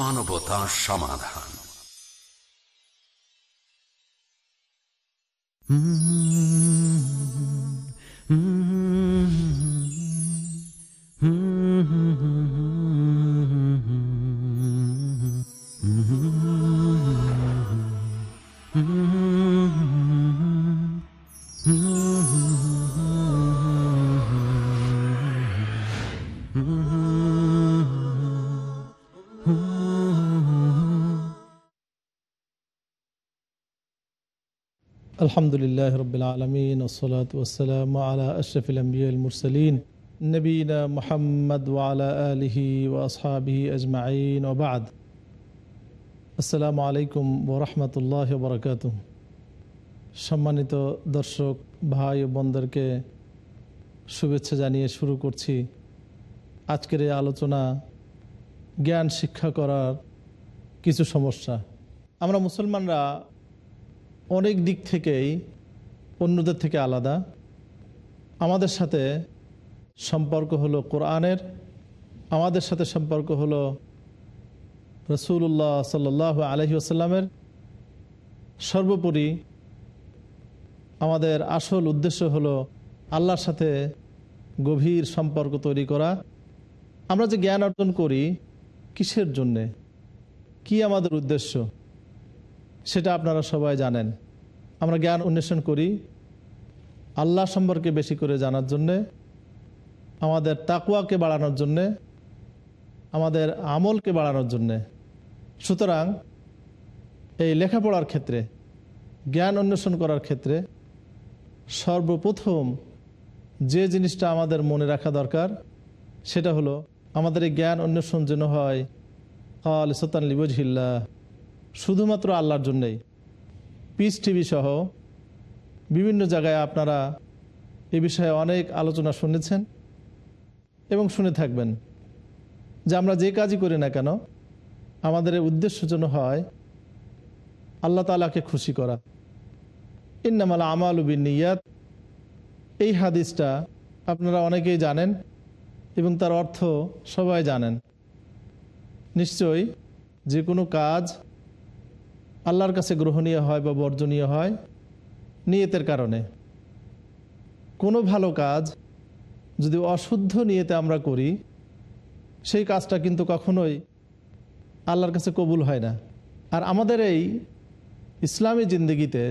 মানবতা সমাধান। আলহামদুলিল্লাহ রবিল আলমিন ওসলাত ওসালাম আলা আশরফিল নবীনা মোহাম্মদ ওয়ালা আলহি ওয়াসহাবিহি আজমাইন ওবাদ আসসালামু আলাইকুম ওরহমতুল্লাহ বরকাত সম্মানিত দর্শক, ভাই ও বোনদেরকে শুভেচ্ছা জানিয়ে শুরু করছি আজকের এই আলোচনা জ্ঞান শিক্ষা করার কিছু সমস্যা। আমরা মুসলমানরা অনেক দিক থেকেই অন্যদের থেকে আলাদা। আমাদের সাথে সম্পর্ক হলো কোরআনের, আমাদের সাথে সম্পর্ক হলো রসুল্লাহ সাল আলহি আসাল্লামের সর্বোপরি আমাদের আসল উদ্দেশ্য হলো আল্লাহর সাথে গভীর সম্পর্ক তৈরি করা। আমরা যে জ্ঞান অর্জন করি, কিসের জন্যে? কি আমাদের উদ্দেশ্য? সেটা আপনারা সবাই জানেন। আমরা জ্ঞান অন্বেষণ করি। আল্লাহ সম্পর্কে বেশি করে জানার জন্যে, আমাদের তাকুয়াকে বাড়ানোর জন্যে, আমাদের আমলকে বাড়ানোর জন্যে। সুতরাং এই লেখাপড়ার ক্ষেত্রে, জ্ঞান অন্বেষণ করার ক্ষেত্রে সর্বপ্রথম যে জিনিসটা আমাদের মনে রাখা দরকার, সেটা হলো আমাদের এই জ্ঞান অন্বেষণ যেন হয়। কাল সতান লিবজহিল্লা শুধুমাত্র আল্লাহর জন্যেই। পিস টিভি সহ বিভিন্ন জায়গায় আপনারা এ বিষয়ে অনেক আলোচনা শুনেছেন এবং শুনে থাকবেন যে আমরা যে কাজই করি না কেন, আমাদের উদ্দেশ্য যেন হয় আল্লাহ তালাকে খুশি করা। ইন্নামালা আমাল উবিন নিয়াত এই হাদিসটা আপনারা অনেকেই জানেন এবং তার অর্থ সবাই জানেন। নিশ্চয়ই যে কোনো কাজ আল্লাহর কাছে গ্রহণীয় হয় বা বর্জনীয় হয়? নিয়তের কারণে। কোনো ভালো কাজ যদি অশুদ্ধ নিয়েতে আমরা করি, সেই কাজটা কিন্তু কখনোই আল্লাহর কাছে কবুল হয় না। আর আমাদের এই ইসলামী জিন্দগিতে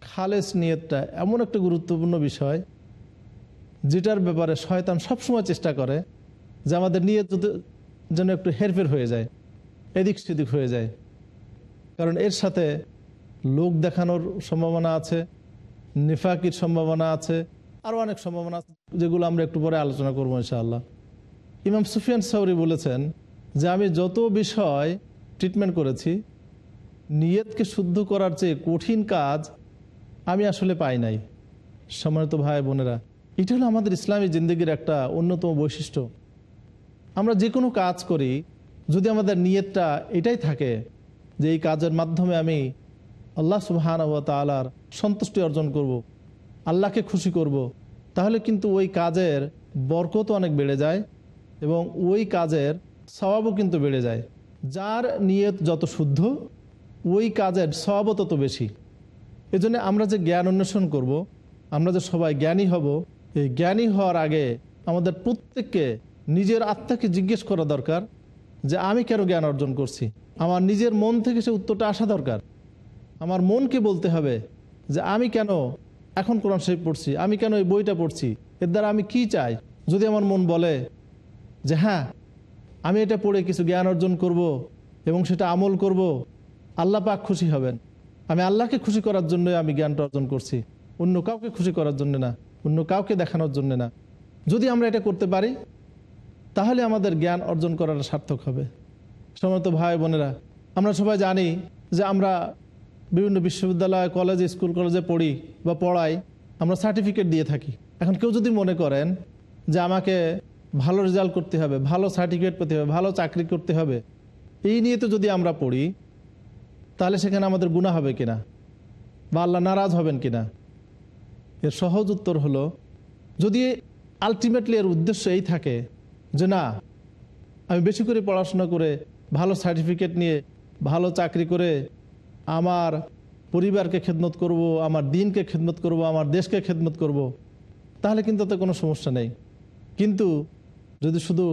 খালেস নিয়তটা এমন একটা গুরুত্বপূর্ণ বিষয়, যেটার ব্যাপারে শয়তান সবসময় চেষ্টা করে যে আমাদের নিয়ত যেন একটু হেরফের হয়ে যায়, এদিক সেদিক হয়ে যায়। কারণ এর সাথে লোক দেখানোর সম্ভাবনা আছে, নিফাকির সম্ভাবনা আছে আরও অনেক সম্ভাবনা আছে যেগুলো আমরা একটু পরে আলোচনা করব ইনশাআল্লাহ। ইমাম সুফিয়ান সাউরি বলেছেন যে আমি যত বিষয় ট্রিটমেন্ট করেছি, নিয়তকে শুদ্ধ করার চেয়ে কঠিন কাজ আমি আসলে পাই নাই। সম্মানিত ভাই বোনেরা, এটা হলো আমাদের ইসলামী জিন্দগির একটা অন্যতম বৈশিষ্ট্য। আমরা যে কোনো কাজ করি, যদি আমাদের নিয়তটা এটাই থাকে যে এই কাজের মাধ্যমে আমি আল্লাহ সুবাহান তালার সন্তুষ্টি অর্জন করব। আল্লাহকে খুশি করব। তাহলে কিন্তু ওই কাজের বরকত অনেক বেড়ে যায় এবং ওই কাজের স্বভাবও কিন্তু বেড়ে যায় যার নিয়ত যত শুদ্ধ, ওই কাজের স্বভাবও তত বেশি এজন্য আমরা যে জ্ঞান অন্বেষণ করব। আমরা যে সবাই জ্ঞানী হব, এই জ্ঞানী হওয়ার আগে আমাদের প্রত্যেককে নিজের আত্মাকে জিজ্ঞেস করা দরকার যে আমি কেন জ্ঞান অর্জন করছি আমার নিজের মন থেকে সে উত্তরটা আসা দরকার। আমার মনকে বলতে হবে যে আমি কেন এখন কোরআন শরীফ পড়ছি? আমি কেন এই বইটা পড়ছি? এর দ্বারা আমি কি চাই? যদি আমার মন বলে যে হ্যাঁ আমি এটা পড়ে কিছু জ্ঞান অর্জন করব এবং সেটা আমল করব, আল্লাহ পাক খুশি হবেন। আমি আল্লাহকে খুশি করার জন্যই আমি জ্ঞানটা অর্জন করছি। অন্য কাউকে খুশি করার জন্য না, অন্য কাউকে দেখানোর জন্য না। যদি আমরা এটা করতে পারি, তাহলে আমাদের জ্ঞান অর্জন করাটা সার্থক হবে। সমস্ত ভাই বোনেরা, আমরা সবাই জানি যে আমরা বিভিন্ন বিশ্ববিদ্যালয়, কলেজে, স্কুল, কলেজে পড়ি বা পড়াই, আমরা সার্টিফিকেট দিয়ে থাকি। এখন কেউ যদি মনে করেন যে আমাকে ভালো রেজাল্ট করতে হবে, ভালো সার্টিফিকেট পেতে হবে, ভালো চাকরি করতে হবে, এই নিয়ে তো যদি আমরা পড়ি, তাহলে সেখানে আমাদের গুণা হবে কিনা? বা আল্লাহ নারাজ হবেন কিনা? এর সহজ উত্তর হলো, যদি আলটিমেটলি এর উদ্দেশ্য এই থাকে যে না, আমি বেশি করে পড়াশোনা করে ভালো সার্টিফিকেট নিয়ে ভালো চাকরি করে আমার পরিবারকে খেদমত করব, আমার দিনকে খেদমত করব, আমার দেশকে খেদমত করব। তাহলে কিন্তু তাতে কোনো সমস্যা নেই কিন্তু যদি শুধু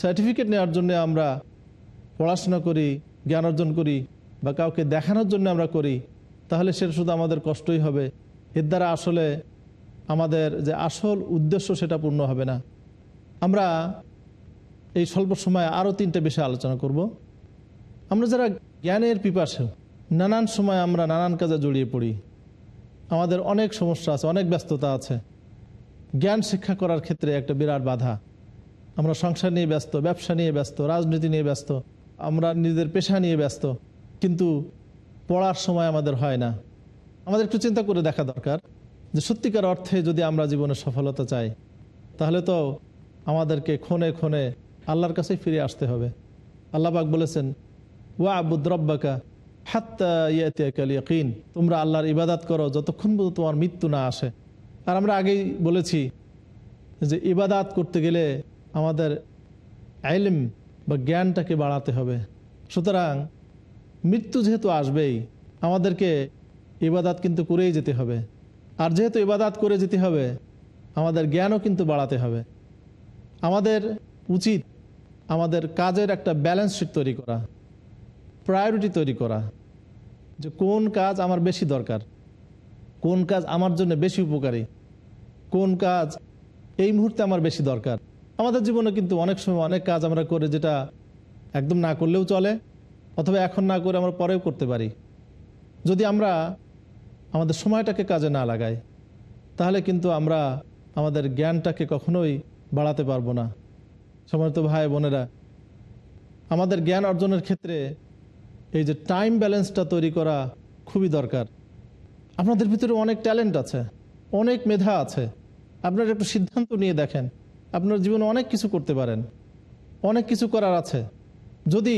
সার্টিফিকেট নেওয়ার জন্য আমরা পড়াশোনা করি, জ্ঞান অর্জন করি বা কাউকে দেখানোর জন্য আমরা করি, তাহলে সেটা শুধু আমাদের কষ্টই হবে এর দ্বারা আসলে আমাদের যে আসল উদ্দেশ্য সেটা পূর্ণ হবে না আমরা এই স্বল্প সময়ে আরও তিনটে বিষয় আলোচনা করব। আমরা যারা জ্ঞানের পিপাসে, নানান সময় আমরা নানান কাজে জড়িয়ে পড়ি। আমাদের অনেক সমস্যা আছে, অনেক ব্যস্ততা আছে। জ্ঞান শিক্ষা করার ক্ষেত্রে একটা বিরাট বাধা। আমরা সংসার নিয়ে ব্যস্ত, ব্যবসা নিয়ে ব্যস্ত, রাজনীতি নিয়ে ব্যস্ত, আমরা নিজেদের পেশা নিয়ে ব্যস্ত, কিন্তু পড়ার সময় আমাদের হয় না। আমাদের একটু চিন্তা করে দেখা দরকার যে সত্যিকার অর্থে যদি আমরা জীবনে সফলতা চাই, তাহলে তো আমাদেরকে ক্ষণে ক্ষণে আল্লাহর কাছেই ফিরে আসতে হবে। আল্লাহবাক বলেছেন ওয়া আবুদ্রব্বাকা হাত্তা ইয়াতিয়াকাল ইয়াকিন। তোমরা আল্লাহর ইবাদাত করো যতক্ষণ পর্যন্ত তোমার মৃত্যু না আসে। আর আমরা আগেই বলেছি যে ইবাদাত করতে গেলে আমাদের আইলিম বা জ্ঞানটাকে বাড়াতে হবে। সুতরাং মৃত্যু যেহেতু আসবেই, আমাদেরকে ইবাদাত কিন্তু করেই যেতে হবে। আর যেহেতু ইবাদাত করে যেতে হবে, আমাদের জ্ঞানও কিন্তু বাড়াতে হবে। আমাদের উচিত আমাদের কাজের একটা ব্যালেন্স শিট তৈরি করা প্রায়োরিটি তৈরি করা, যে কোন কাজ আমার বেশি দরকার, কোন কাজ আমার জন্য বেশি উপকারী, কোন কাজ এই মুহূর্তে আমার বেশি দরকার। আমাদের জীবনে কিন্তু অনেক সময় অনেক কাজ আমরা করে যেটা একদম না করলেও চলে, অথবা এখন না করে আমরা পরেও করতে পারি। যদি আমরা আমাদের সময়টাকে কাজে না লাগাই, তাহলে কিন্তু আমরা আমাদের জ্ঞানটাকে কখনোই বাড়াতে পারব না। সময়ত ভাই বোনেরা, আমাদের জ্ঞান অর্জনের ক্ষেত্রে এই যে টাইম ব্যালেন্সটা তৈরি করা খুবই দরকার আপনাদের ভিতরে অনেক ট্যালেন্ট আছে, অনেক মেধা আছে আপনারা একটু সিদ্ধান্ত নিয়ে দেখেন, আপনার জীবনে অনেক কিছু করতে পারেন, অনেক কিছু করার আছে যদি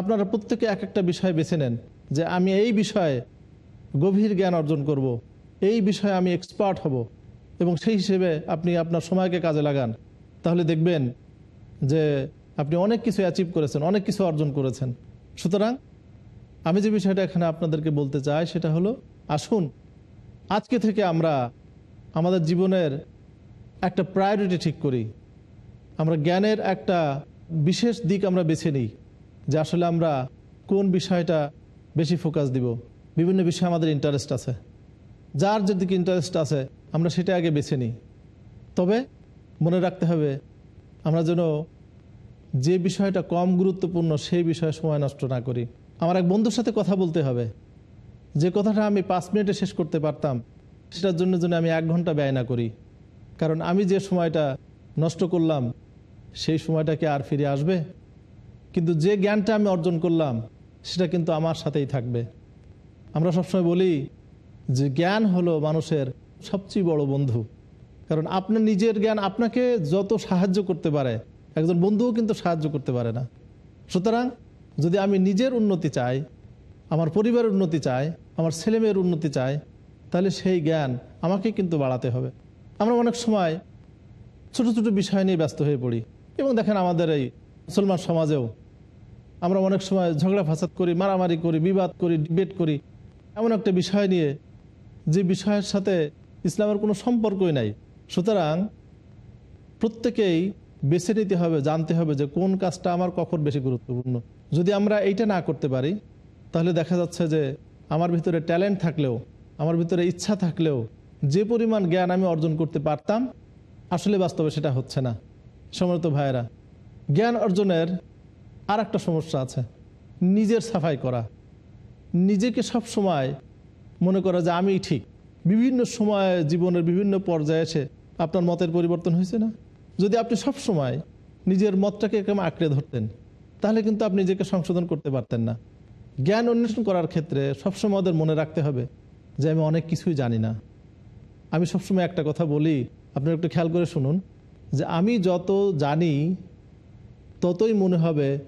আপনারা প্রত্যেকে এক একটা বিষয় বেছে নেন, যে আমি এই বিষয়ে গভীর জ্ঞান অর্জন করব। এই বিষয়ে আমি এক্সপার্ট হব, এবং সেই হিসেবে আপনি আপনার সময়কে কাজে লাগান, তাহলে দেখবেন যে আপনি অনেক কিছু অ্যাচিভ করেছেন, অনেক কিছু অর্জন করেছেন। সুতরাং আমি যে বিষয়টা এখানে আপনাদেরকে বলতে চাই সেটা হলো, আসুন, আজকে থেকে আমরা আমাদের জীবনের একটা প্রায়োরিটি ঠিক করি। আমরা জ্ঞানের একটা বিশেষ দিক আমরা বেছে নিই, যে আসলে আমরা কোন বিষয়টা বেশি ফোকাস দিব। বিভিন্ন বিষয়ে আমাদের ইন্টারেস্ট আছে। যার যেদিকে ইন্টারেস্ট আছে, আমরা সেটা আগে বেছে নিই। তবে মনে রাখতে হবে আমরা যেন যে বিষয়টা কম গুরুত্বপূর্ণ, সেই বিষয়ে সময় নষ্ট না করি। আমার এক বন্ধুর সাথে কথা বলতে হবে। যে কথাটা আমি পাঁচ মিনিটে শেষ করতে পারতাম, সেটার জন্য যেন আমি এক ঘণ্টা ব্যয় না করি। কারণ আমি যে সময়টা নষ্ট করলাম, সেই সময়টা কি আর ফিরে আসবে? কিন্তু যে জ্ঞানটা আমি অর্জন করলাম, সেটা কিন্তু আমার সাথেই থাকবে। আমরা সবসময় বলি যে জ্ঞান হলো মানুষের সবচেয়ে বড় বন্ধু। কারণ আপনার নিজের জ্ঞান আপনাকে যত সাহায্য করতে পারে, একজন বন্ধুও কিন্তু সাহায্য করতে পারে না। সুতরাং যদি আমি নিজের উন্নতি চাই, আমার পরিবারের উন্নতি চাই, আমার ছেলেমেয়ের উন্নতি চাই, তাহলে সেই জ্ঞান আমাকে কিন্তু বাড়াতে হবে। আমরা অনেক সময় ছোট ছোট বিষয় নিয়ে ব্যস্ত হয়ে পড়ি। এবং দেখেন আমাদের এই মুসলমান সমাজেও আমরা অনেক সময় ঝগড়া, ফাসাদ করি, মারামারি করি, বিবাদ করি, ডিবেট করি। এমন একটা বিষয় নিয়ে যে বিষয়ের সাথে ইসলামের কোনো সম্পর্কই নাই। সুতরাং প্রত্যেকেই বেছে নিতে হবে, জানতে হবে যে কোন কাজটা আমার কখন বেশি গুরুত্বপূর্ণ। যদি আমরা এইটা না করতে পারি, তাহলে দেখা যাচ্ছে যে আমার ভিতরে ট্যালেন্ট থাকলেও, আমার ভিতরে ইচ্ছা থাকলেও, যে পরিমাণ জ্ঞান আমি অর্জন করতে পারতাম, আসলে বাস্তবে সেটা হচ্ছে না। সমর্থ ভাইয়েরা, জ্ঞান অর্জনের আর একটা সমস্যা আছে, নিজের সাফাই করা। নিজেকে সব সময় মনে করা যে আমি ঠিক। বিভিন্ন সময় জীবনের বিভিন্ন পর্যায়ে এসে আপনার মতের পরিবর্তন হয়েছে না? যদি আপনি সব সময় নিজের মতটাকে কেমন আঁকড়ে ধরতেন, তাহলে কিন্তু আপনি নিজেকে সংশোধন করতে পারতেন না। জ্ঞান অন্বেষণ করার ক্ষেত্রে সবসময় ওদের মনে রাখতে হবে যে আমি অনেক কিছুই জানি না। আমি সবসময় একটা কথা বলি, আপনারা একটু খেয়াল করে শুনুন, যে আমি যত জানি, ততই মনে হবে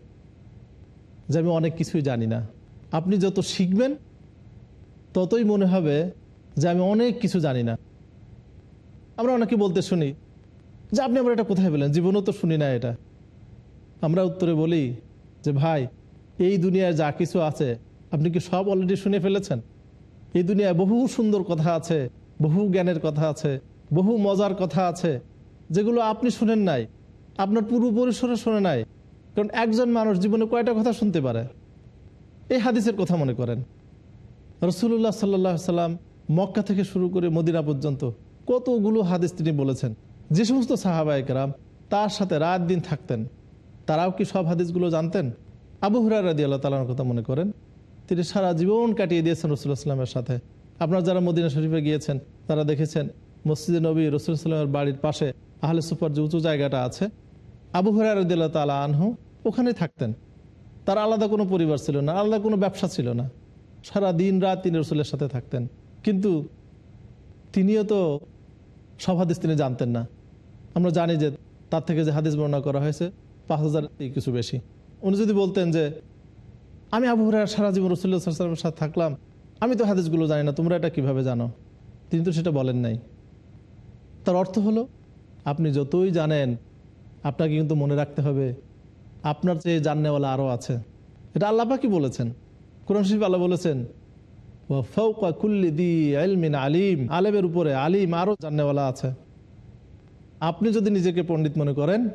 যে আমি অনেক কিছুই জানি না। আপনি যত শিখবেন, ততই মনে হবে যে আমি অনেক কিছু জানি না। আমরা অনেকে বলতে শুনি, যে আপনি আবার এটা কোথায় পেলেন? জীবনেও তো শুনি না এটা। আমরা উত্তরে বলি, যে ভাই, এই দুনিয়ায় যা কিছু আছে, আপনি কি সব অলরেডি শুনে ফেলেছেন? এই দুনিয়ায় বহু সুন্দর কথা আছে, বহু জ্ঞানের কথা আছে, বহু মজার কথা আছে, যেগুলো আপনি শুনেন নাই। আপনার পুরো পরিসরে শুনে নাই। কারণ একজন মানুষ জীবনে কয়টা কথা শুনতে পারে? এই হাদিসের কথা মনে করেন। রসুল্লাহ সাল্লাহ সাল্লাম মক্কা থেকে শুরু করে মদিনা পর্যন্ত কতগুলো হাদিস তিনি বলেছেন। যে সমস্ত সাহাবাহিকরাম তার সাথে রাত দিন থাকতেন। তারাও কি সব হাদিসগুলো জানতেন? আবু হুরার রাদি আল্লাহ তালার কথা মনে করেন? তিনি সারা জীবন কাটিয়ে দিয়েছেন রসুল্লাহ সাল্লামের সাথে। আপনার যারা মদিনা শরীফে গিয়েছেন, তারা দেখেছেন মসজিদে নবী রসুল সাল্লামের বাড়ির পাশে আহলে সুপার যে উঁচু জায়গাটা আছে, আবু হুরার রদি আল্লাহ তালা আনহু ওখানেই থাকতেন। তার আলাদা কোনো পরিবার ছিল না, আলাদা কোনো ব্যবসা ছিল না। সারা দিন রাত তিনি রসুলের সাথে থাকতেন। কিন্তু তিনিও তো সব হাদিস তিনি জানতেন না। আমরা জানি যে তার থেকে যে হাদিস বর্ণনা করা হয়েছে, পাঁচ হাজার কিছু বেশি। উনি যদি বলতেন যে, আমি আবু হুরার সারা জীবন রসুল্লাহ সাল্লামের সাথে থাকলাম, আমি তো হাদিসগুলো জানি না, তোমরা এটা কীভাবে জানো? তিনি তো সেটা বলেন নাই। তার অর্থ হলো, আপনি যতই জানেন, আপনাকে কিন্তু মনে রাখতে হবে, আপনার চেয়ে জাননেওয়ালা আরও আছে। এটা আল্লাপা কি বলেছেন। কোরআন শরীফ আল্লাহ বলেছেন "ওয়া ফাওকা কুল্লি দি ইলমিন আলিম, আলেমের উপরে আলিম আরও জাননেওয়ালা আছে। আপনি যদি নিজেকে পণ্ডিত মনে করেন,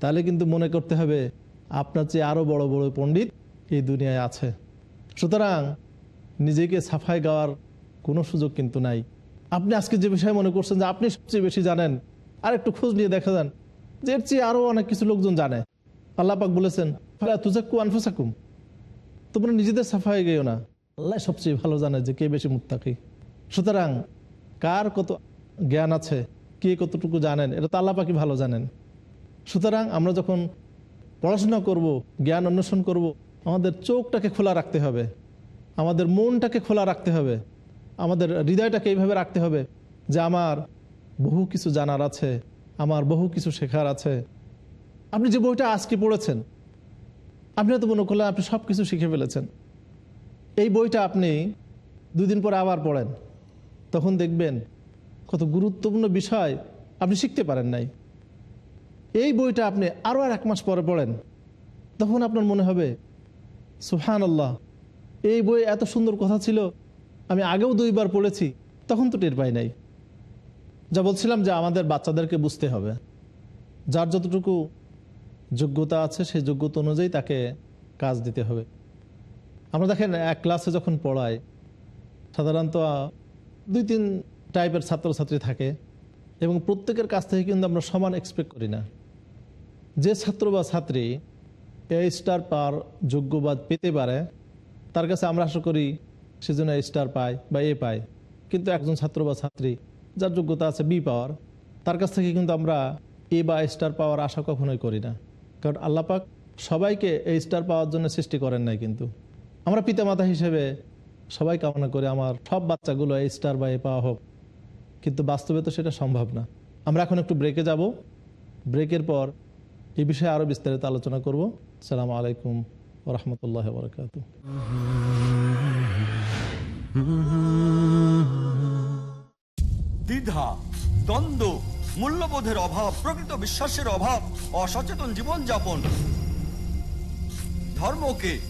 তাহলে কিন্তু মনে করতে হবে আপনার চেয়ে আরও বড় বড় পণ্ডিত এই দুনিয়ায় আছে। সুতরাং নিজেকে সাফাই গাওয়ার কোনো সুযোগ কিন্তু নাই। আপনি আজকে যে বিষয়ে মনে করছেন যে আপনি সবচেয়ে বেশি জানেন, আর একটু খোঁজ নিয়ে দেখা যান, যে এর চেয়ে আরও অনেক কিছু লোকজন জানে। আল্লাপাক বলেছেন তোমরা নিজেদের সাফাই গেও না। আল্লাহ সবচেয়ে ভালো জানে যে কে বেশি মুক্তাকি সুতরাং কার কত জ্ঞান আছে, কে কতটুকু জানেন, এটা তো আল্লাহ পাকি ভালো জানেন। সুতরাং আমরা যখন পড়াশোনা করব, জ্ঞান অন্বেষণ করব, আমাদের চোখটাকে খোলা রাখতে হবে, আমাদের মনটাকে খোলা রাখতে হবে, আমাদের হৃদয়টাকে এইভাবে রাখতে হবে যে আমার বহু কিছু জানার আছে, আমার বহু কিছু শেখার আছে। আপনি যে বইটা আজকে পড়েছেন, আপনি হয়তো মনে করলেন আপনি সব কিছু শিখে ফেলেছেন। এই বইটা আপনি দুই দিন পরে আবার পড়েন, তখন দেখবেন কত গুরুত্বপূর্ণ বিষয় আপনি শিখতে পারেন নাই। এই বইটা আপনি আরও আর এক মাস পরে পড়েন, তখন আপনার মনে হবে সুহান আল্লাহ এই বই এত সুন্দর কথা ছিল, আমি আগেও দুইবার পড়েছি, তখন তো টের পাই নাই। যা বলছিলাম যে আমাদের বাচ্চাদেরকে বুঝতে হবে। যার যতটুকু যোগ্যতা আছে সেই যোগ্যতা অনুযায়ী তাকে কাজ দিতে হবে। আমরা দেখেন এক ক্লাসে যখন পড়াই সাধারণত দুই তিন টাইপের ছাত্রছাত্রী থাকে এবং প্রত্যেকের কাছ থেকে কিন্তু আমরা সমান এক্সপেক্ট করি না। যে ছাত্র বা ছাত্রী এ স্টার পাওয়ার যোগ্যবাদ পেতে পারে, তার কাছে আমরা আশা করি সেজন্য এ স্টার পায় বা এ পায়। কিন্তু একজন ছাত্র বা ছাত্রী যার যোগ্যতা আছে বি পাওয়ার, তার কাছ থেকে কিন্তু আমরা এ বা স্টার পাওয়ার আশা কখনোই করি না। কারণ আল্লাপাক সবাইকে এই স্টার পাওয়ার জন্য সৃষ্টি করেন নাই কিন্তু। আমরা পিতামাতা হিসেবে সবাই কামনা করে আমার সব বাচ্চাগুলো এই স্টার বা এ পাওয়া হোক। কিন্তু বাস্তবে তো সেটা সম্ভব না। আমরা এখন একটু ব্রেকে যাব। ব্রেকের পর এই বিষয়ে আরও বিস্তারিত আলোচনা করব। সালাম আলাইকুম রহমতুল্লাহ বরকাত দ্বিধা, দ্বন্দ্ব, মূল্যবোধের অভাব, প্রকৃত বিশ্বাসের অভাব, অসচেতন জীবনযাপন। ধর্মকে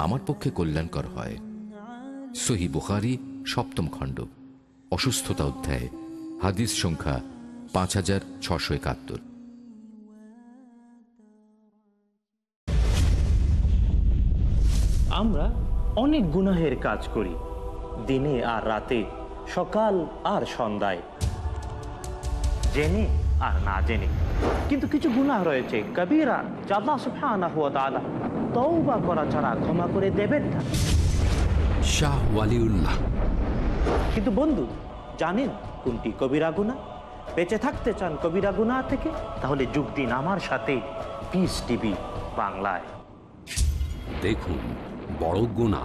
আমার পক্ষে কল্যাণকর হয়। সহি বুখারি, সপ্তম খণ্ড, অসুস্থতা অধ্যায়, হাদিস সংখ্যা পাঁচ হাজার ছশো একাত্তর। আমরা অনেক গুনাহের কাজ করি, দিনে আর রাতে, সকাল আর সন্ধ্যায়, জেনে আর না জেনে। কিন্তু কিছু গুনাহ রয়েছে, কবিরা চাঁদা আল্লাহ আনা হওয়া তাআলা তওবা করা ছাড়া ক্ষমা করে দেবেন না। শাহ ওয়ালিউল্লাহ। কিন্তু বন্ধু জানেন কোনটি কবিরা গুনাহ বেঁচে থাকতে চান কবিরা গুনাহ থেকে তাহলে যোগ দিন আমার সাথে। পিস টিভি বাংলায়। দেখুন বড় গুণা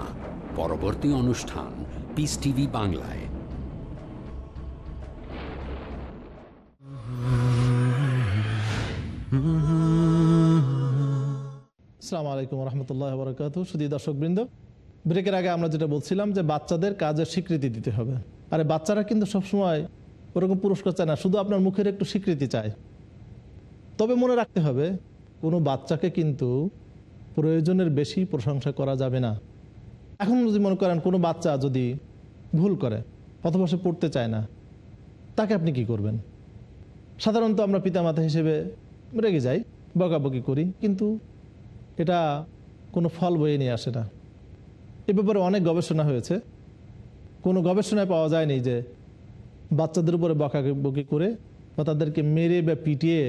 পরবর্তী অনুষ্ঠান পিস টিভি বাংলায়। আসসালামু আলাইকুম রহমতুল্লাহ বরকাত শুধু দর্শকবৃন্দ, ব্রেকের আগে আমরা যেটা বলছিলাম যে বাচ্চাদের কাজের স্বীকৃতি দিতে হবে। আরে বাচ্চারা কিন্তু সবসময় ওরকম পুরস্কার চায় না, শুধু আপনার মুখের একটু স্বীকৃতি চায়। তবে মনে রাখতে হবে, কোনো বাচ্চাকে কিন্তু প্রয়োজনের বেশি প্রশংসা করা যাবে না। এখন যদি মনে করেন কোনো বাচ্চা যদি ভুল করে, অথবা সে পড়তে চায় না, তাকে আপনি কি করবেন? সাধারণত আমরা পিতামাতা হিসেবে রেগে যাই, বকাবকি করি, কিন্তু এটা কোনো ফল বয়ে নিয়ে আসে না। এ ব্যাপারে অনেক গবেষণা হয়েছে। কোনো গবেষণায় পাওয়া যায়নি যে বাচ্চাদের উপরে বকাবকি করে বা তাদেরকে মেরে বা পিটিয়ে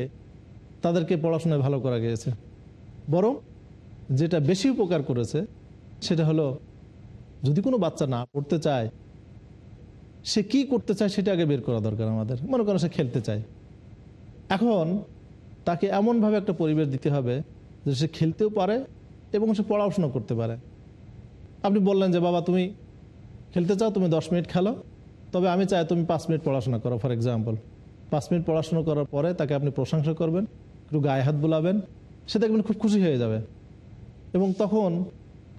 তাদেরকে পড়াশোনায় ভালো করা গিয়েছে। বরং যেটা বেশি উপকার করেছে সেটা হলো যদি কোনো বাচ্চা না পড়তে চায়, সে কি করতে চায় সেটা আগে বের করা দরকার আমাদের। মনে করেন সে খেলতে চায়। এখন তাকে এমনভাবে একটা পরিবেশ দিতে হবে যে সে খেলতেও পারে এবং সে পড়াশোনা করতে পারে। আপনি বললেন যে, বাবা, তুমি খেলতে চাও, তুমি দশ মিনিট খেলো। তবে আমি চাই তুমি পাঁচ মিনিট পড়াশোনা করো, ফর এক্সাম্পল। পাঁচ মিনিট পড়াশোনা করার পরে তাকে আপনি প্রশংসা করবেন, একটু গায়ে হাত বোলাবেন, সে দেখবেন খুব খুশি হয়ে যাবে। এবং তখন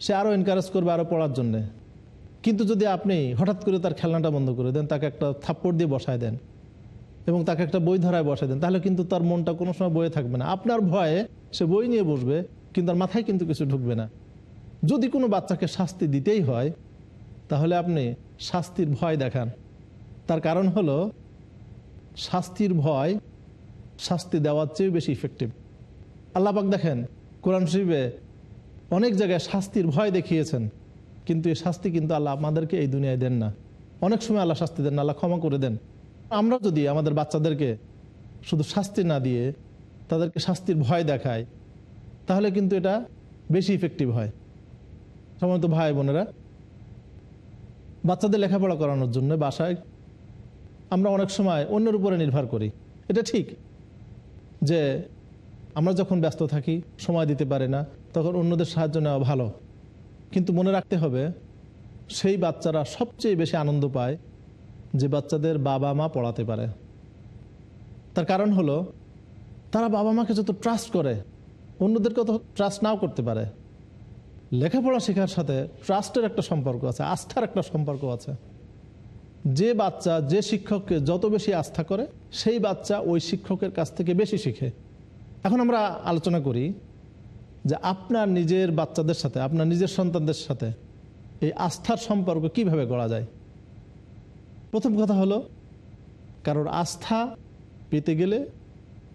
সে আরও এনকারেজ করবে আরও পড়ার জন্যে। কিন্তু যদি আপনি হঠাৎ করে তার খেলনাটা বন্ধ করে দেন, তাকে একটা থাপ্পড় দিয়ে বসায় দেন এবং তাকে একটা বই ধরায় বসায় দেন, তাহলে কিন্তু তার মনটা কোনো সময় বয়ে থাকবে না। আপনার ভয়ে সে বই নিয়ে বসবে, কিন্তু তার মাথায় কিন্তু কিছু ঢুকবে না। যদি কোনো বাচ্চাকে শাস্তি দিতেই হয়, তাহলে আপনি শাস্তির ভয় দেখান। তার কারণ হলো, শাস্তির ভয় শাস্তি দেওয়ার চেয়ে বেশি ইফেক্টিভ আল্লাপাক দেখেন, কোরআন শরীফে অনেক জায়গায় শাস্তির ভয় দেখিয়েছেন, কিন্তু এই শাস্তি কিন্তু আল্লাহ আমাদেরকে এই দুনিয়ায় দেন না। অনেক সময় আল্লাহ শাস্তি দেন না, আল্লাহ ক্ষমা করে দেন। আমরা যদি আমাদের বাচ্চাদেরকে শুধু শাস্তি না দিয়ে তাদেরকে শাস্তির ভয় দেখায়, তাহলে কিন্তু এটা বেশি ইফেক্টিভ হয়। সাধারণত ভাই বোনেরা, বাচ্চাদের লেখাপড়া করানোর জন্য বাসায় আমরা অনেক সময় অন্যের উপরে নির্ভর করি। এটা ঠিক যে আমরা যখন ব্যস্ত থাকি, সময় দিতে পারে না, তখন অন্যদের সাহায্য নেওয়া ভালো। কিন্তু মনে রাখতে হবে, সেই বাচ্চারা সবচেয়ে বেশি আনন্দ পায় যে বাচ্চাদের বাবা মা পড়াতে পারে। তার কারণ হলো তারা বাবা মাকে যত ট্রাস্ট করে অন্যদেরকে তো ট্রাস্ট নাও করতে পারে। লেখাপড়া শেখার সাথে ট্রাস্টের একটা সম্পর্ক আছে, আস্থার একটা সম্পর্ক আছে। যে বাচ্চা, যে শিক্ষককে যত বেশি আস্থা করে, সেই বাচ্চা ওই শিক্ষকের কাছ থেকে বেশি শিখে। এখন আমরা আলোচনা করি যে আপনার নিজের বাচ্চাদের সাথে, আপনার নিজের সন্তানদের সাথে এই আস্থার সম্পর্ক কীভাবে গড়া যায়? প্রথম কথা হলো, কারোর আস্থা পেতে গেলে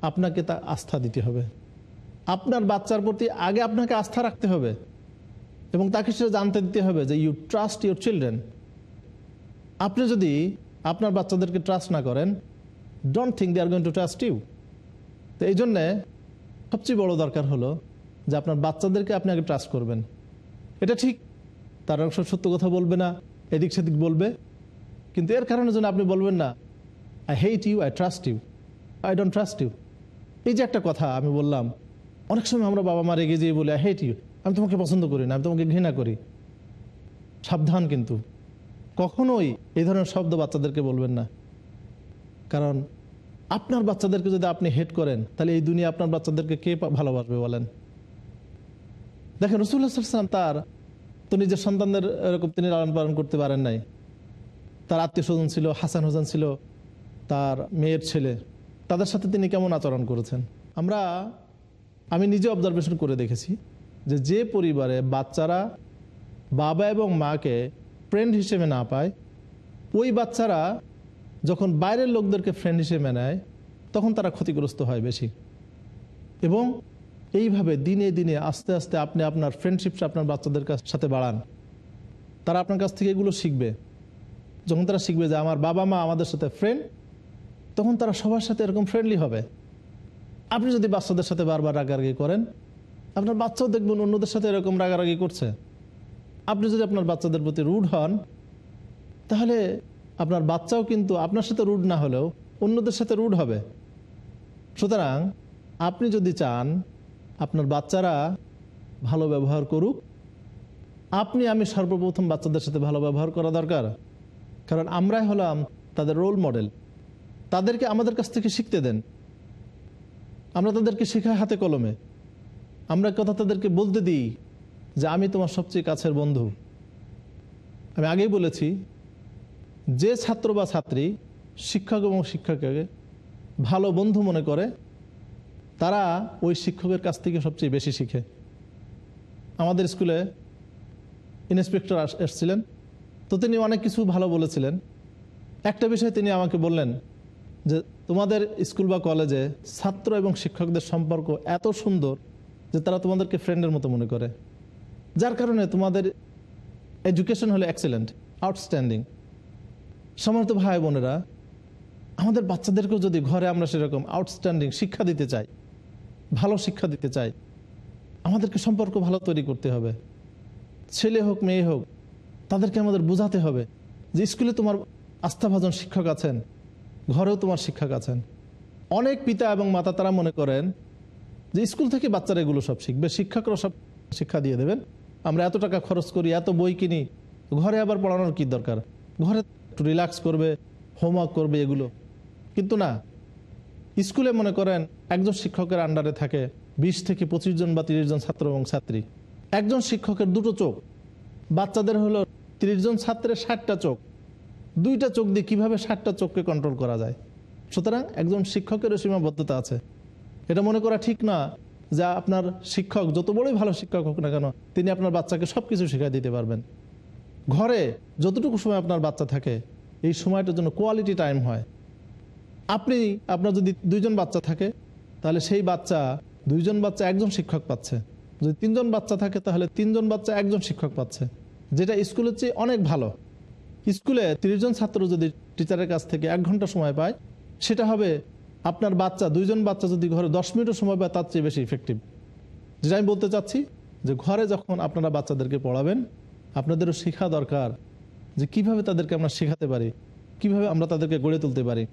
আপনাকে তা আস্থা দিতে হবে। আপনার বাচ্চার প্রতি আগে আপনাকে আস্থা রাখতে হবে এবং তাকে সেটা জানতে দিতে হবে যে ইউ ট্রাস্ট ইউর চিলড্রেন আপনি যদি আপনার বাচ্চাদেরকে ট্রাস্ট না করেন don't think they are going to trust you তো এই জন্যে সবচেয়ে বড় দরকার হলো যে আপনার বাচ্চাদেরকে আপনি আগে ট্রাস্ট করবেন। এটা ঠিক, তারা সব সত্য কথা বলবে না, এদিক সেদিক বলবে, কিন্তু এর কারণে যেন আপনি বলবেন না I hate you I trust you I don't trust you এই যে একটা কথা আমি বললাম, অনেক সময় আমরা বাবা মা রেগে যেয়ে বলি হেট ইউ আমি তোমাকে পছন্দ করি না, আমি তোমাকে ঘৃণা করি। সাবধান কিন্তু। কখনোই এই ধরনের শব্দ বাচ্চাদেরকে বলবেন না। কারণ আপনার বাচ্চাদেরকে যদি আপনি হেট করেন, তাহলে এই দুনিয়া আপনার বাচ্চাদেরকে কে ভালোবাসবে বলেন? দেখেন রসুল্লাহাম তার তো নিজের সন্তানদের এরকম তিনি লালন পালন করতে পারেন নাই। তার আত্মীয় স্বজন ছিল, হাসান হোসেন ছিল, তার মেয়ের ছেলে। তাদের সাথে তিনি কেমন আচরণ করেছেন? আমরা, আমি নিজে অবজারভেশন করে দেখেছি যে যে পরিবারে বাচ্চারা বাবা এবং মাকে ফ্রেন্ড হিসেবে না পায়, ওই বাচ্চারা যখন বাইরের লোকদেরকে ফ্রেন্ড হিসেবে নেয়, তখন তারা ক্ষতিগ্রস্ত হয় বেশি। এবং এইভাবে দিনে দিনে আস্তে আস্তে আপনি আপনার ফ্রেন্ডশিপ আপনার বাচ্চাদের কাছ- সাথে বাড়ান। তারা আপনার কাছ থেকে এগুলো শিখবে। যখন তারা শিখবে যে আমার বাবা মা আমাদের সাথে ফ্রেন্ড তখন তারা সবার সাথে এরকম ফ্রেন্ডলি হবে। আপনি যদি বাচ্চাদের সাথে বারবার রাগারাগি করেন, আপনার বাচ্চাও দেখবেন অন্যদের সাথে এরকম রাগারাগি করছে। আপনি যদি আপনার বাচ্চাদের প্রতি রুড হন, তাহলে আপনার বাচ্চাও কিন্তু আপনার সাথে রুড না হলেও অন্যদের সাথে রুড হবে। সুতরাং আপনি যদি চান আপনার বাচ্চারা ভালো ব্যবহার করুক, আপনি আমি সর্বপ্রথম বাচ্চাদের সাথে ভালো ব্যবহার করা দরকার। কারণ আমরাই হলাম তাদের রোল মডেল তাদেরকে আমাদের কাছ থেকে শিখতে দেন। আমরা তাদেরকে শেখাই হাতে কলমে। আমরা কথা তাদেরকে বলতে দিই যে, আমি তোমার সবচেয়ে কাছের বন্ধু। আমি আগেই বলেছি, যে ছাত্র বা ছাত্রী শিক্ষক এবং শিক্ষককে ভালো বন্ধু মনে করে, তারা ওই শিক্ষকের কাছ থেকে সবচেয়ে বেশি শিখে। আমাদের স্কুলে ইন্সপেক্টর এসছিলেন। তো তিনি অনেক কিছু ভালো বলেছিলেন। একটা বিষয় তিনি আমাকে বললেন যে তোমাদের স্কুল বা কলেজে ছাত্র এবং শিক্ষকদের সম্পর্ক এত সুন্দর যে তারা তোমাদেরকে ফ্রেন্ডের মতো মনে করে। যার কারণে তোমাদের এডুকেশন হলো এক্সেলেন্ট আউটস্ট্যান্ডিং সমর্থ ভাই বোনেরা, আমাদের বাচ্চাদেরকেও যদি ঘরে আমরা সেরকম আউটস্ট্যান্ডিং শিক্ষা দিতে চাই, ভালো শিক্ষা দিতে চাই, আমাদেরকে সম্পর্ক ভালো তৈরি করতে হবে। ছেলে হোক, মেয়ে হোক, তাদেরকে আমাদের বোঝাতে হবে যে স্কুলে তোমার আস্থাভাজন শিক্ষক আছেন। ঘরেও তোমার শিক্ষক আছেন অনেক পিতা এবং মাতা তারা মনে করেন যে স্কুল থেকে বাচ্চারা এগুলো সব শিখবে শিক্ষকরা সব শিক্ষা দিয়ে দেবেন। আমরা এত টাকা খরচ করি, এত বই কিনি, ঘরে আবার পড়ানোর কি দরকার? ঘরে একটু রিল্যাক্স করবে হোমওয়ার্ক করবে এগুলো। কিন্তু না, স্কুলে মনে করেন একজন শিক্ষকের আন্ডারে থাকে বিশ থেকে পঁচিশ জন বা তিরিশ জন ছাত্র এবং ছাত্রী। একজন শিক্ষকের দুটো চোখ, বাচ্চাদের হলো তিরিশ জন ছাত্রের ষাটটা চোখ। দুইটা চোখ দিয়ে কীভাবে ষাটটা চোখকে কন্ট্রোল করা যায়? সুতরাং একজন শিক্ষকেরও সীমাবদ্ধতা আছে। এটা মনে করা ঠিক না যে আপনার শিক্ষক, যত বড়ই ভালো শিক্ষক হোক না কেন, তিনি আপনার বাচ্চাকে সব কিছু শেখাই দিতে পারবেন। ঘরে যতটুকু সময় আপনার বাচ্চা থাকে, এই সময়টার জন্য কোয়ালিটি টাইম হয়। আপনি, আপনার যদি দুইজন বাচ্চা থাকে, তাহলে সেই বাচ্চা দুইজন বাচ্চা একজন শিক্ষক পাচ্ছে। যদি তিনজন বাচ্চা থাকে, তাহলে তিনজন বাচ্চা একজন শিক্ষক পাচ্ছে। যেটা স্কুলের চেয়ে অনেক ভালো। স্কুলে তিরিশ জন ছাত্র যদি টিচারের কাছ থেকে এক ঘণ্টা সময় পায়, সেটা হবে আপনার বাচ্চা, দুইজন বাচ্চা যদি ঘরে দশ মিনিটও সময় পায়, তার চেয়ে বেশি ইফেক্টিভ যেটা আমি বলতে চাচ্ছি যে ঘরে যখন আপনারা বাচ্চাদেরকে পড়াবেন, আপনাদেরও শেখা দরকার যে কীভাবে তাদেরকে আমরা শেখাতে পারি, কীভাবে আমরা তাদেরকে গড়ে তুলতে পারি।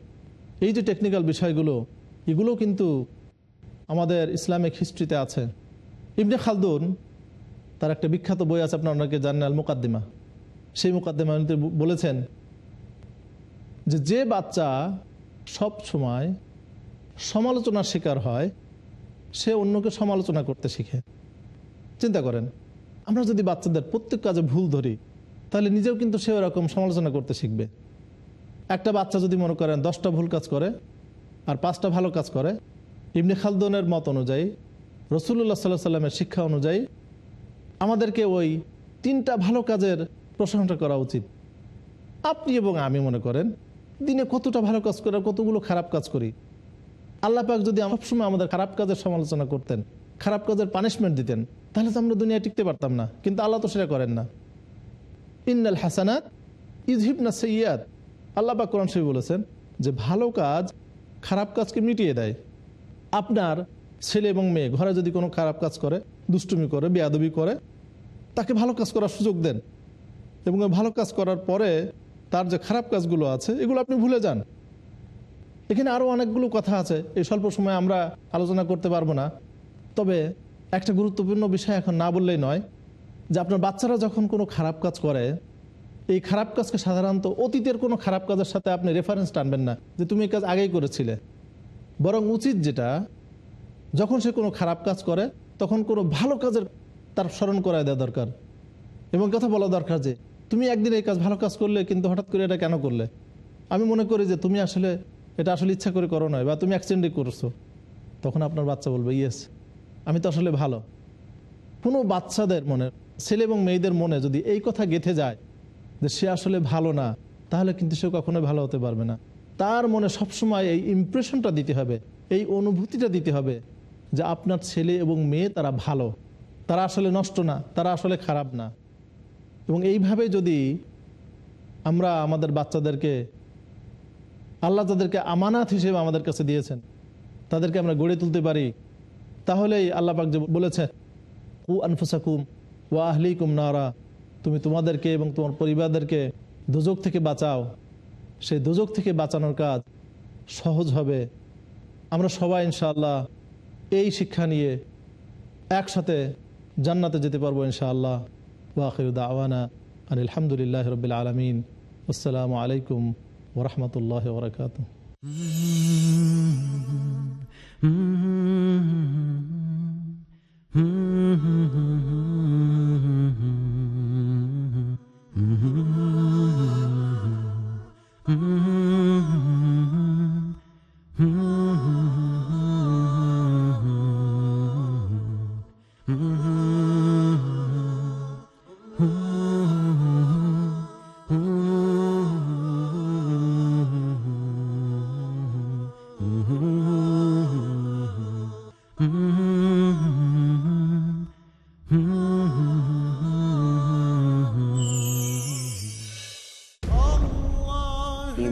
এই যে টেকনিক্যাল বিষয়গুলো, এগুলো কিন্তু আমাদের ইসলামিক হিস্ট্রিতে আছে। ইবনে খালদুন, তার একটা বিখ্যাত বই আছে, আপনার অনেকে জানেন আল মুকাদ্দিমা সেই মুকাদ্দিমা তিনি বলেছেন যে যে বাচ্চা সব সময় সমালোচনার শিকার হয়, সে অন্যকে সমালোচনা করতে শিখে। চিন্তা করেন, আমরা যদি বাচ্চাদের প্রত্যেক কাজে ভুল ধরি, তাহলে নিজেও কিন্তু সে ওরকম সমালোচনা করতে শিখবে। একটা বাচ্চা যদি মনে করেন দশটা ভুল কাজ করে আর পাঁচটা ভালো কাজ করে, ইবনে খালদনের মত অনুযায়ী রসুল্লাহ সাল্লাহ সাল্লামের শিক্ষা অনুযায়ী, আমাদেরকে ওই তিনটা ভালো কাজের প্রশংসা করা উচিত। আপনি এবং আমি মনে করেন, দিনে কতটা ভালো কাজ করে কতগুলো খারাপ কাজ করি। আল্লাহ পাক যদি সবসময় আমাদের খারাপ কাজের সমালোচনা করতেন, খারাপ কাজের পানিশমেন্ট দিতেন, তাহলে তো আমরা দুনিয়া টিকতে পারতাম না। কিন্তু আল্লাহ তো সেটা করেন না। ইন্নাল হাসানাত ইজহিবনা সৈয়াদ আল্লাহ পাক কোরআন শরীফ বলেছেন যে, ভালো কাজ খারাপ কাজকে মিটিয়ে দেয়। আপনার ছেলে এবং মেয়ে ঘরে যদি কোনো খারাপ কাজ করে, দুষ্টুমি করে, বেয়াদবি করে, তাকে ভালো কাজ করার সুযোগ দেন। এবং ভালো কাজ করার পরে তার যে খারাপ কাজগুলো আছে, এগুলো আপনি ভুলে যান। এখানে আরও অনেকগুলো কথা আছে, এই স্বল্প সময় আমরা আলোচনা করতে পারব না। তবে একটা গুরুত্বপূর্ণ বিষয় এখন না বললেই নয়, যে আপনার বাচ্চারা যখন কোনো খারাপ কাজ করে, এই খারাপ কাজকে সাধারণত অতীতের কোনো খারাপ কাজের সাথে আপনি রেফারেন্স টানবেন না, যে তুমি এই কাজ আগেই করেছিলে। বরং উচিত যেটা, যখন সে কোনো খারাপ কাজ করে, তখন কোনো ভালো কাজের তার স্মরণ করায় দেওয়া দরকার। এবং কথা বলা দরকার যে তুমি একদিন এই কাজ, ভালো কাজ করলে কিন্তু হঠাৎ করে এটা কেন করলে? আমি মনে করি যে তুমি আসলে, এটা আসলে ইচ্ছা করে করো নয়, বা তুমি অ্যাক্সিডেন্টই করছ। তখন আপনার বাচ্চা বলবে ইয়েস আমি তো আসলে ভালো। কোনো বাচ্চাদের মনে, ছেলে এবং মেয়েদের মনে যদি এই কথা গেথে যায় যে সে আসলে ভালো না, তাহলে কিন্তু সে কখনোই ভালো হতে পারবে না। তার মনে সবসময় এই ইমপ্রেশনটা দিতে হবে, এই অনুভূতিটা দিতে হবে যে আপনার ছেলে এবং মেয়ে তারা ভালো। তারা আসলে নষ্ট না, তারা আসলে খারাপ না। এবং এইভাবে যদি আমরা আমাদের বাচ্চাদেরকে, আল্লাহ তাদেরকে আমানাত হিসেবে আমাদের কাছে দিয়েছেন, তাদেরকে আমরা গড়ে তুলতে পারি, তাহলেই আল্লাহ পাক যে বলেছে কু আনফুসাকুম ওয়া আহলিকুম নারা তুমি তোমাদেরকে এবং তোমার পরিবারদেরকে দুজক থেকে বাঁচাও। সেই দুজক থেকে বাঁচানোর কাজ সহজ হবে। আমরা সবাই ইনশাআল্লাহ এই শিক্ষা নিয়ে একসাথে জান্নাতে যেতে পারব ইনশাআল্লাহ। ওয়াকিরুদ্দা আওয়ানা আলহামদুলিল্লাহ রবিল আলমিন আসসালামু আলাইকুম ওরহমতুল্লাহ বরকাত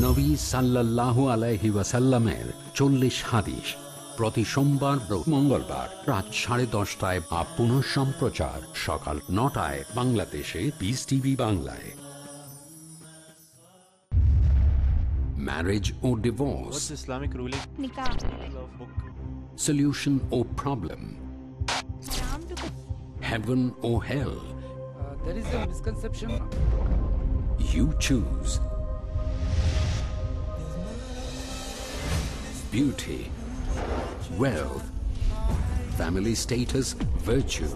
নবী সাল্লাল্লাহু আলাইহি ওয়াসাল্লামের চল্লিশ হাদিস। প্রতি সোমবার মঙ্গলবার রাত সাড়ে দশটায় বা পুনঃ সম্প্রচার সকাল নটায় বাংলাদেশে পিস টিভি বাংলায়। Marriage O divorce? Nikah. solution or problem heaven or hell there is a misconception. You choose beauty wealth family status virtue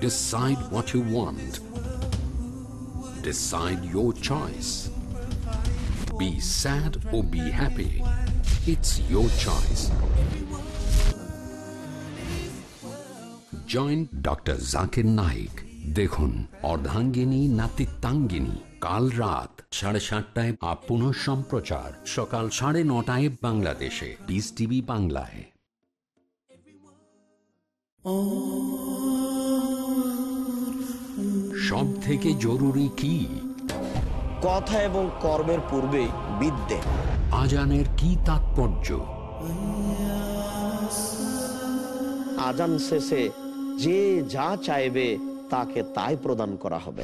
decide what you want decide your choice be sad or be happy it's your choice join doctor Zakir Naik দেখুন অর্ধাঙ্গিনী নাতিত্বাঙ্গিনী কাল রাত সাড়ে সাতটায় up পুনঃ সম্প্রচার। সকাল সাড়ে নটায় বাংলাদেশে। বিস টিভি বাংলায়। সব থেকে জরুরি কি? কথা এবং কর্মের পূর্বে বিদ্যে। আজানের কি তাৎপর্য? আজান শেষে যে যা চাইবে তাকে তাই প্রদান করা হবে।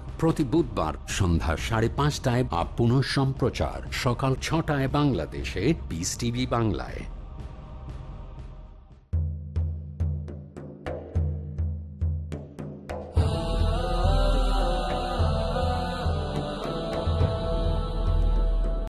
প্রতি বুধবার সন্ধ্যা সাড়ে পাঁচটায় বা পুনঃ সম্প্রচার সকাল ছটায় বাংলাদেশে পিস টিভি বাংলায়।